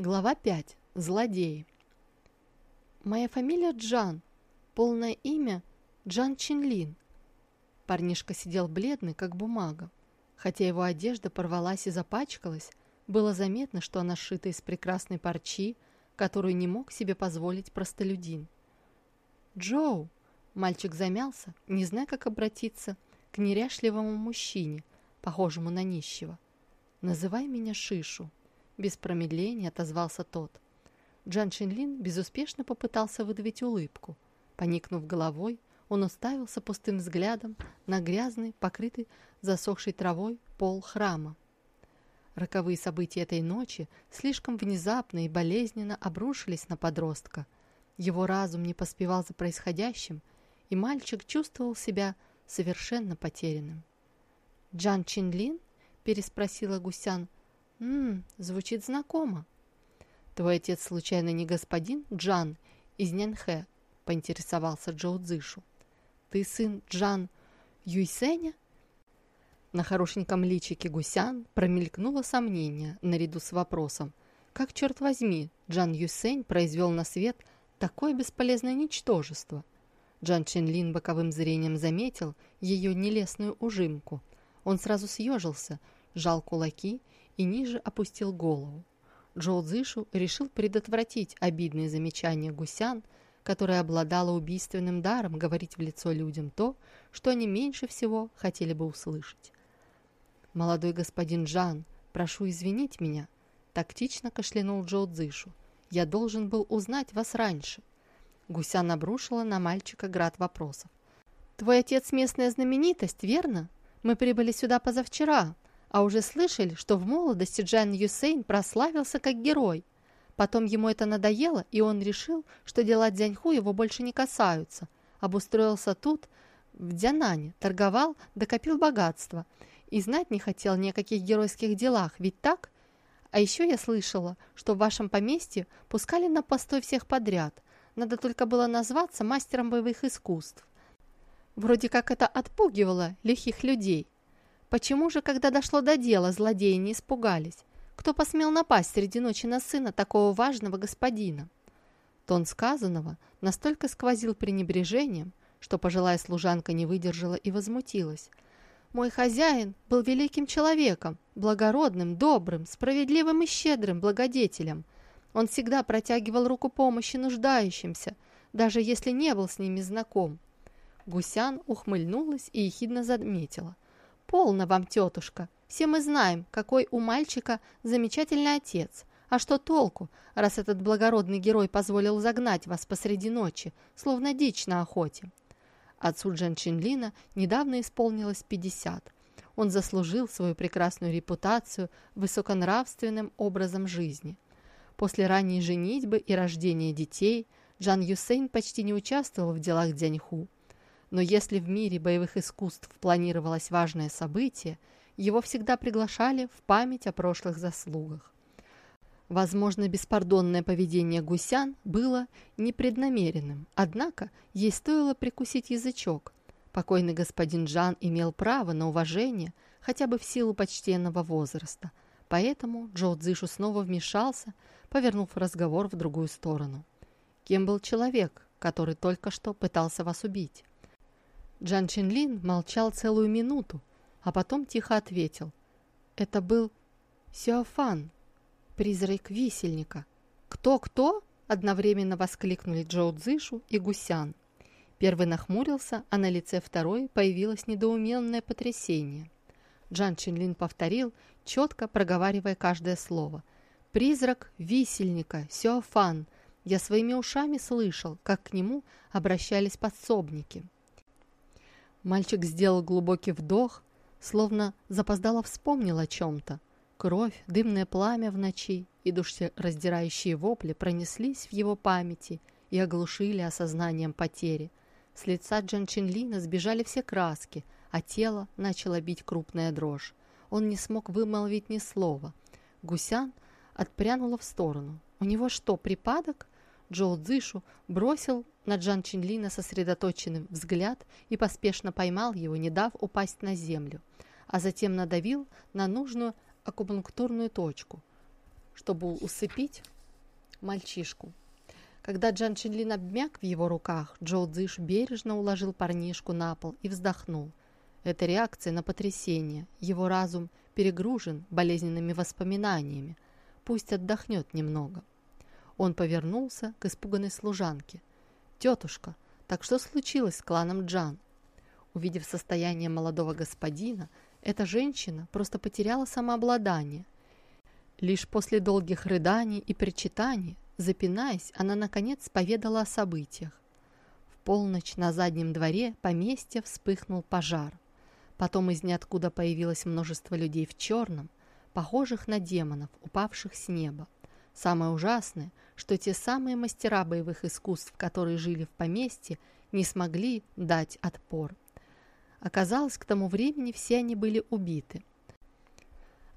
Глава 5. Злодеи. Моя фамилия Джан. Полное имя Джан Чинлин. Парнишка сидел бледный, как бумага. Хотя его одежда порвалась и запачкалась, было заметно, что она сшита из прекрасной парчи, которую не мог себе позволить простолюдин. «Джоу!» Мальчик замялся, не зная, как обратиться к неряшливому мужчине, похожему на нищего. «Называй меня Шишу», без промедления отозвался тот. Джан Чинлин безуспешно попытался выдавить улыбку. Поникнув головой, он уставился пустым взглядом на грязный, покрытый засохшей травой пол храма. Роковые события этой ночи слишком внезапно и болезненно обрушились на подростка. Его разум не поспевал за происходящим, и мальчик чувствовал себя совершенно потерянным. «Джан Чинлин?» – переспросила Гусян – «Ммм, звучит знакомо». «Твой отец случайно не господин Джан из Нянхэ?» – поинтересовался Джоу Цзышу. «Ты сын Джан Юйсеня?» На хорошеньком личике гусян промелькнуло сомнение наряду с вопросом. Как, черт возьми, Джан Юсень произвел на свет такое бесполезное ничтожество? Джан Чинлин боковым зрением заметил ее нелестную ужимку. Он сразу съежился, сжал кулаки и ниже опустил голову. Джоу Цзышу решил предотвратить обидные замечания гусян, которая обладала убийственным даром говорить в лицо людям то, что они меньше всего хотели бы услышать. «Молодой господин Джан, прошу извинить меня», – тактично кашлянул Джоу Цзышу. «Я должен был узнать вас раньше». Гусян обрушила на мальчика град вопросов. «Твой отец местная знаменитость, верно? Мы прибыли сюда позавчера а уже слышали, что в молодости Джан Юсейн прославился как герой. Потом ему это надоело, и он решил, что дела Дзяньху его больше не касаются. Обустроился тут, в Дзянане, торговал, докопил богатство. И знать не хотел ни о каких геройских делах, ведь так? А еще я слышала, что в вашем поместье пускали на постой всех подряд. Надо только было назваться мастером боевых искусств. Вроде как это отпугивало лихих людей. Почему же, когда дошло до дела, злодеи не испугались? Кто посмел напасть среди ночи на сына такого важного господина? Тон сказанного настолько сквозил пренебрежением, что пожилая служанка не выдержала и возмутилась. «Мой хозяин был великим человеком, благородным, добрым, справедливым и щедрым благодетелем. Он всегда протягивал руку помощи нуждающимся, даже если не был с ними знаком». Гусян ухмыльнулась и ехидно заметила. «Полно вам, тетушка. Все мы знаем, какой у мальчика замечательный отец. А что толку, раз этот благородный герой позволил загнать вас посреди ночи, словно дичь на охоте?» Отцу Джан Чинлина недавно исполнилось 50. Он заслужил свою прекрасную репутацию высоконравственным образом жизни. После ранней женитьбы и рождения детей Джан Юсейн почти не участвовал в делах Дзяньху. Но если в мире боевых искусств планировалось важное событие, его всегда приглашали в память о прошлых заслугах. Возможно, беспардонное поведение гусян было непреднамеренным, однако ей стоило прикусить язычок. Покойный господин Жан имел право на уважение хотя бы в силу почтенного возраста, поэтому Джо Цзишу снова вмешался, повернув разговор в другую сторону. «Кем был человек, который только что пытался вас убить?» Джан Чинлин молчал целую минуту, а потом тихо ответил. «Это был Сюафан, призрак висельника». «Кто-кто?» – одновременно воскликнули Джоу Цзышу и Гусян. Первый нахмурился, а на лице второй появилось недоуменное потрясение. Джан Чинлин повторил, четко проговаривая каждое слово. «Призрак висельника, Сюафан. Я своими ушами слышал, как к нему обращались подсобники». Мальчик сделал глубокий вдох, словно запоздало вспомнил о чем-то. Кровь, дымное пламя в ночи и душераздирающие вопли пронеслись в его памяти и оглушили осознанием потери. С лица Джан Чинлина сбежали все краски, а тело начало бить крупная дрожь. Он не смог вымолвить ни слова. Гусян отпрянула в сторону. «У него что, припадок?» Джоу Цзышу бросил на Джан Чинлина сосредоточенный взгляд и поспешно поймал его, не дав упасть на землю, а затем надавил на нужную акупунктурную точку. чтобы усыпить мальчишку. Когда Джан Чинлин обмяк в его руках, Джоу Цзиш бережно уложил парнишку на пол и вздохнул. Это реакция на потрясение. Его разум перегружен болезненными воспоминаниями. Пусть отдохнет немного. Он повернулся к испуганной служанке. «Тетушка, так что случилось с кланом Джан?» Увидев состояние молодого господина, эта женщина просто потеряла самообладание. Лишь после долгих рыданий и причитаний, запинаясь, она наконец поведала о событиях. В полночь на заднем дворе поместья вспыхнул пожар. Потом из ниоткуда появилось множество людей в черном, похожих на демонов, упавших с неба. Самое ужасное, что те самые мастера боевых искусств, которые жили в поместье, не смогли дать отпор. Оказалось, к тому времени все они были убиты.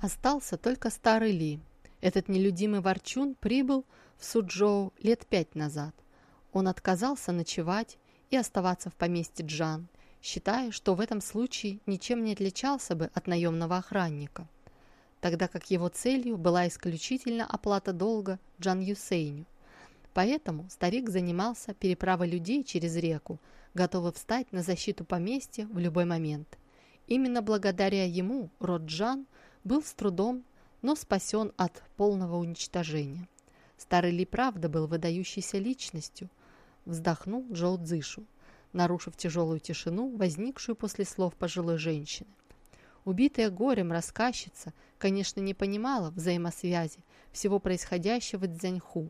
Остался только старый Ли. Этот нелюдимый ворчун прибыл в Суджоу лет пять назад. Он отказался ночевать и оставаться в поместье Джан, считая, что в этом случае ничем не отличался бы от наемного охранника, тогда как его целью была исключительно оплата долга Джан Юсейню. Поэтому старик занимался переправой людей через реку, готовый встать на защиту поместья в любой момент. Именно благодаря ему род Джан был с трудом, но спасен от полного уничтожения. Старый Ли правда был выдающейся личностью, вздохнул Джоу Цзышу, нарушив тяжелую тишину, возникшую после слов пожилой женщины. Убитая горем рассказчица, конечно, не понимала взаимосвязи всего происходящего в Цзяньху.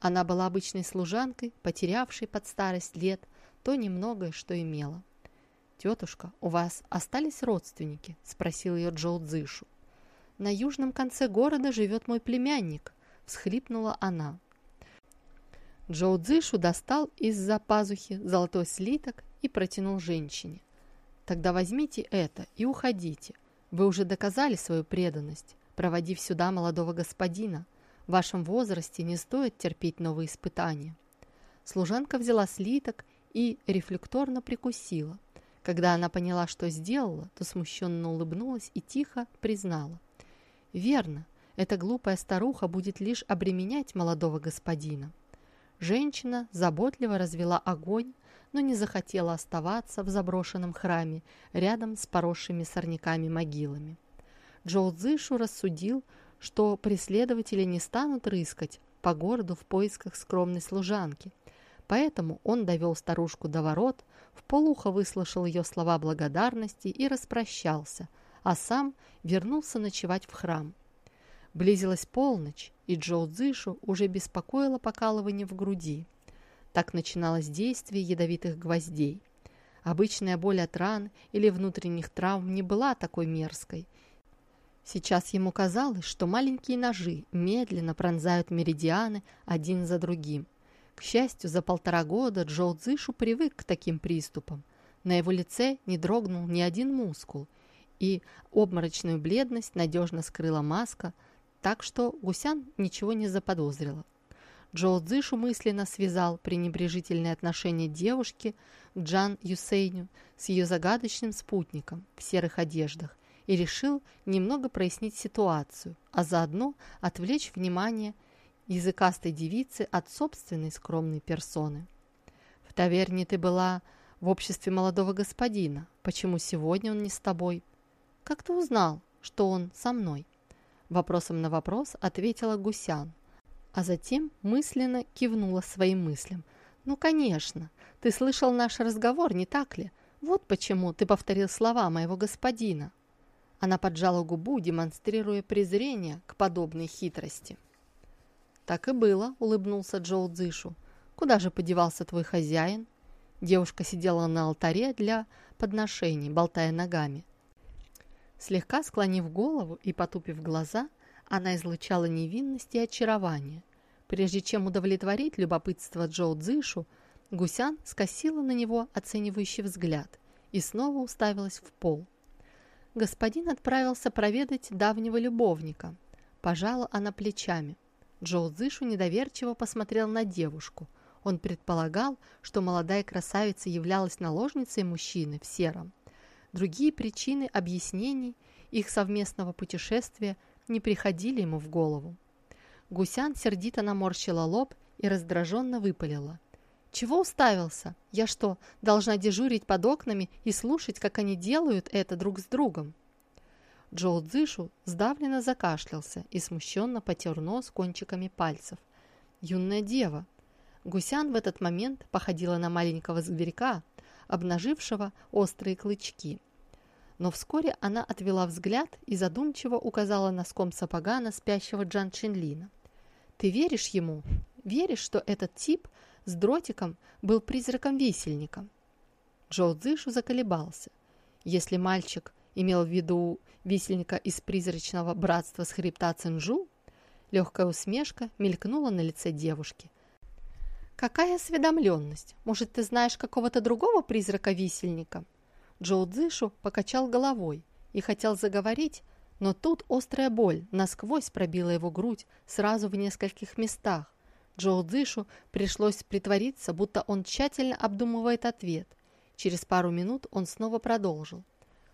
Она была обычной служанкой, потерявшей под старость лет то немногое, что имела. «Тетушка, у вас остались родственники?» – спросил ее Джоу Цзышу. «На южном конце города живет мой племянник», – всхлипнула она. Джоу Цзышу достал из-за пазухи золотой слиток и протянул женщине. «Тогда возьмите это и уходите. Вы уже доказали свою преданность, проводив сюда молодого господина. В вашем возрасте не стоит терпеть новые испытания». Служанка взяла слиток и рефлекторно прикусила. Когда она поняла, что сделала, то смущенно улыбнулась и тихо признала. «Верно, эта глупая старуха будет лишь обременять молодого господина. Женщина заботливо развела огонь, но не захотела оставаться в заброшенном храме рядом с поросшими сорняками могилами. Джоу Цзышу рассудил, что преследователи не станут рыскать по городу в поисках скромной служанки, поэтому он довел старушку до ворот, в полухо выслушал ее слова благодарности и распрощался, а сам вернулся ночевать в храм. Близилась полночь, и Джоу Цзышу уже беспокоило покалывание в груди. Так начиналось действие ядовитых гвоздей. Обычная боль от ран или внутренних травм не была такой мерзкой. Сейчас ему казалось, что маленькие ножи медленно пронзают меридианы один за другим. К счастью, за полтора года Джоу Цзышу привык к таким приступам. На его лице не дрогнул ни один мускул, и обморочную бледность надежно скрыла маска – так что Гусян ничего не заподозрила. Джоу Цзышу мысленно связал пренебрежительное отношение девушки к Джан Юсейню с ее загадочным спутником в серых одеждах и решил немного прояснить ситуацию, а заодно отвлечь внимание языкастой девицы от собственной скромной персоны. «В таверне ты была в обществе молодого господина. Почему сегодня он не с тобой? Как ты узнал, что он со мной?» Вопросом на вопрос ответила Гусян, а затем мысленно кивнула своим мыслям. «Ну, конечно, ты слышал наш разговор, не так ли? Вот почему ты повторил слова моего господина». Она поджала губу, демонстрируя презрение к подобной хитрости. «Так и было», — улыбнулся Джоу Цзышу. «Куда же подевался твой хозяин?» Девушка сидела на алтаре для подношений, болтая ногами. Слегка склонив голову и потупив глаза, она излучала невинность и очарование. Прежде чем удовлетворить любопытство Джоу Цзышу, Гусян скосила на него оценивающий взгляд и снова уставилась в пол. Господин отправился проведать давнего любовника. Пожала она плечами. Джоу Цзышу недоверчиво посмотрел на девушку. Он предполагал, что молодая красавица являлась наложницей мужчины в сером. Другие причины объяснений их совместного путешествия не приходили ему в голову. Гусян сердито наморщила лоб и раздраженно выпалила. «Чего уставился? Я что, должна дежурить под окнами и слушать, как они делают это друг с другом?» Джоу Цзышу сдавленно закашлялся и смущенно потер нос кончиками пальцев. «Юная дева!» Гусян в этот момент походила на маленького зверька, обнажившего острые клычки. Но вскоре она отвела взгляд и задумчиво указала носком сапога на спящего Джан Чинлина. «Ты веришь ему? Веришь, что этот тип с дротиком был призраком-висельником?» Джоу Цзышу заколебался. Если мальчик имел в виду висельника из призрачного братства с хребта Цинжу, легкая усмешка мелькнула на лице девушки. «Какая осведомленность? Может, ты знаешь какого-то другого призрака-висельника?» Джоу Цзышу покачал головой и хотел заговорить, но тут острая боль насквозь пробила его грудь сразу в нескольких местах. Джоу Цзышу пришлось притвориться, будто он тщательно обдумывает ответ. Через пару минут он снова продолжил.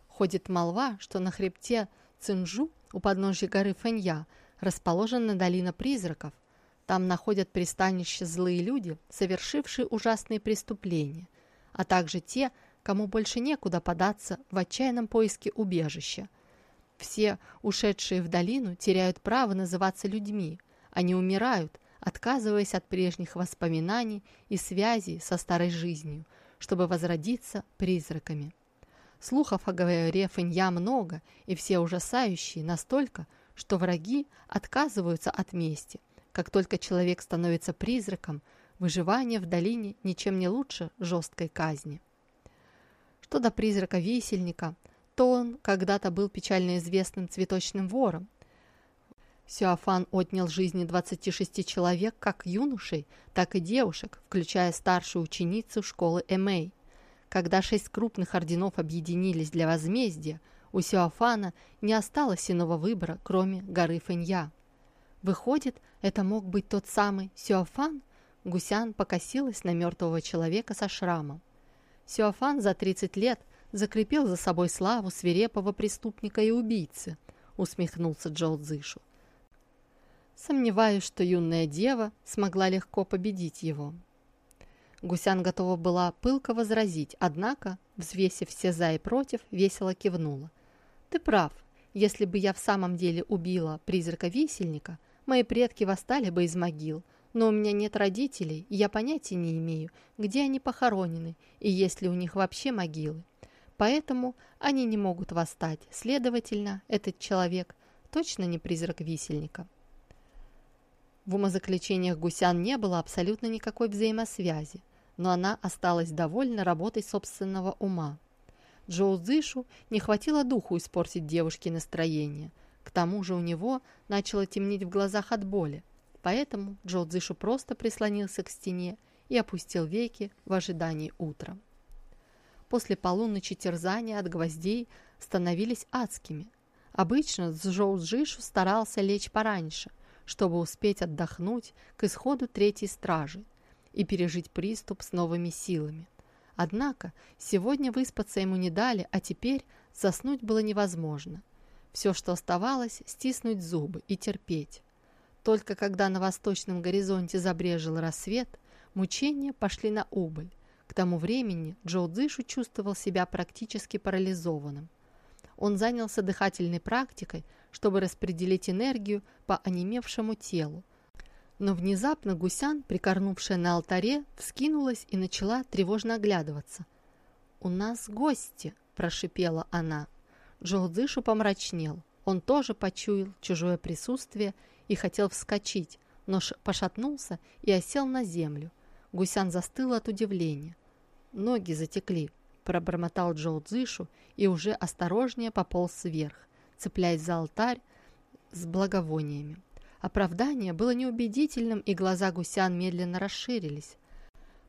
Ходит молва, что на хребте Цинжу у подножья горы Фэнья расположена долина призраков. Там находят пристанище злые люди, совершившие ужасные преступления, а также те, кому больше некуда податься в отчаянном поиске убежища. Все, ушедшие в долину, теряют право называться людьми. Они умирают, отказываясь от прежних воспоминаний и связей со старой жизнью, чтобы возродиться призраками. Слухов о горе Фэнья много, и все ужасающие настолько, что враги отказываются от мести – как только человек становится призраком, выживание в долине ничем не лучше жесткой казни. Что до призрака висельника, то он когда-то был печально известным цветочным вором. Сюафан отнял жизни 26 человек, как юношей, так и девушек, включая старшую ученицу школы Эмей. Когда шесть крупных орденов объединились для возмездия, у Сюафана не осталось иного выбора, кроме горы Фэнья. Выходит, это мог быть тот самый Сюафан? Гусян покосилась на мертвого человека со шрамом. Сюафан за 30 лет закрепил за собой славу свирепого преступника и убийцы, усмехнулся Джоу Цзышу. Сомневаюсь, что юная дева смогла легко победить его. Гусян готова была пылко возразить, однако, взвесив все за и против, весело кивнула. «Ты прав. Если бы я в самом деле убила призрака-висельника, Мои предки восстали бы из могил, но у меня нет родителей, и я понятия не имею, где они похоронены и есть ли у них вообще могилы. Поэтому они не могут восстать. Следовательно, этот человек точно не призрак висельника. В умозаключениях Гусян не было абсолютно никакой взаимосвязи, но она осталась довольна работой собственного ума. Джоу Цзышу не хватило духу испортить девушке настроение – к тому же у него начало темнеть в глазах от боли, поэтому Джо Цзышу просто прислонился к стене и опустил веки в ожидании утра. После полуночи терзания от гвоздей становились адскими. Обычно Джоу Цзышу старался лечь пораньше, чтобы успеть отдохнуть к исходу третьей стражи и пережить приступ с новыми силами. Однако сегодня выспаться ему не дали, а теперь заснуть было невозможно – все, что оставалось, стиснуть зубы и терпеть. Только когда на восточном горизонте забрежил рассвет, мучения пошли на убыль. К тому времени Джоу Цзышу чувствовал себя практически парализованным. Он занялся дыхательной практикой, чтобы распределить энергию по онемевшему телу. Но внезапно гусян, прикорнувшая на алтаре, вскинулась и начала тревожно оглядываться. «У нас гости!» – прошипела она. Джоудзышу помрачнел. Он тоже почуял чужое присутствие и хотел вскочить, но пошатнулся и осел на землю. Гусян застыл от удивления. Ноги затекли, пробормотал Джоу Цзышу и уже осторожнее пополз вверх, цепляясь за алтарь с благовониями. Оправдание было неубедительным, и глаза гусян медленно расширились.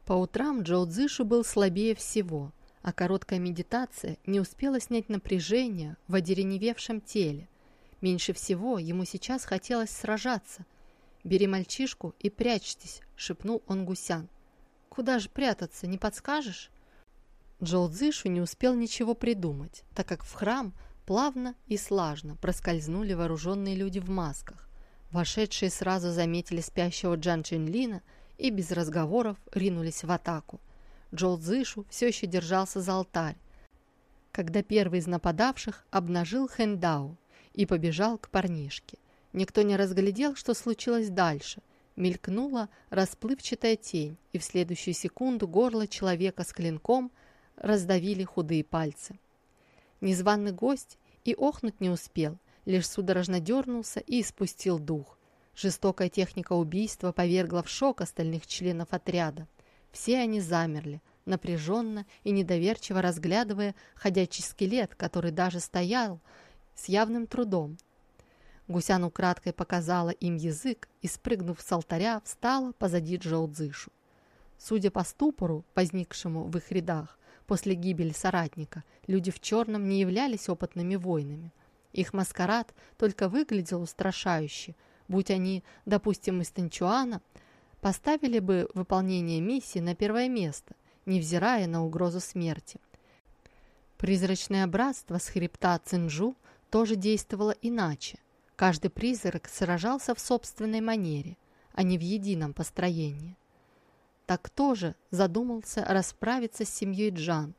По утрам Джоу Цзышу был слабее всего – а короткая медитация не успела снять напряжение в одереневевшем теле. Меньше всего ему сейчас хотелось сражаться. «Бери мальчишку и прячьтесь», — шепнул он гусян. «Куда же прятаться, не подскажешь?» Джоу Цзышу не успел ничего придумать, так как в храм плавно и слажно проскользнули вооруженные люди в масках. Вошедшие сразу заметили спящего Джан Чинлина и без разговоров ринулись в атаку. Джоу Цзышу все еще держался за алтарь, когда первый из нападавших обнажил Хэндао и побежал к парнишке. Никто не разглядел, что случилось дальше. Мелькнула расплывчатая тень, и в следующую секунду горло человека с клинком раздавили худые пальцы. Незваный гость и охнуть не успел, лишь судорожно дернулся и испустил дух. Жестокая техника убийства повергла в шок остальных членов отряда. Все они замерли, напряженно и недоверчиво разглядывая ходячий скелет, который даже стоял с явным трудом. Гусян украдкой показала им язык и, спрыгнув с алтаря, встала позади Джоу Цзышу. Судя по ступору, возникшему в их рядах после гибели соратника, люди в черном не являлись опытными воинами. Их маскарад только выглядел устрашающе. Будь они, допустим, из Танчуана, поставили бы выполнение миссии на первое место, невзирая на угрозу смерти. Призрачное братство с хребта Цинжу тоже действовало иначе. Каждый призрак сражался в собственной манере, а не в едином построении. Так кто же задумался расправиться с семьей Джан?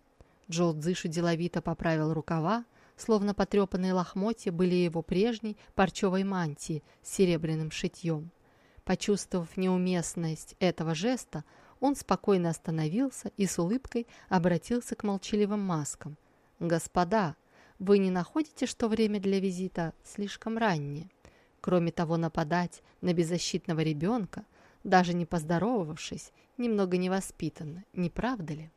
Джо Цзышу деловито поправил рукава, словно потрепанные лохмотья были его прежней парчевой мантии с серебряным шитьем. Почувствовав неуместность этого жеста, он спокойно остановился и с улыбкой обратился к молчаливым маскам. «Господа, вы не находите, что время для визита слишком раннее? Кроме того, нападать на беззащитного ребенка, даже не поздоровавшись, немного невоспитанно, не правда ли?»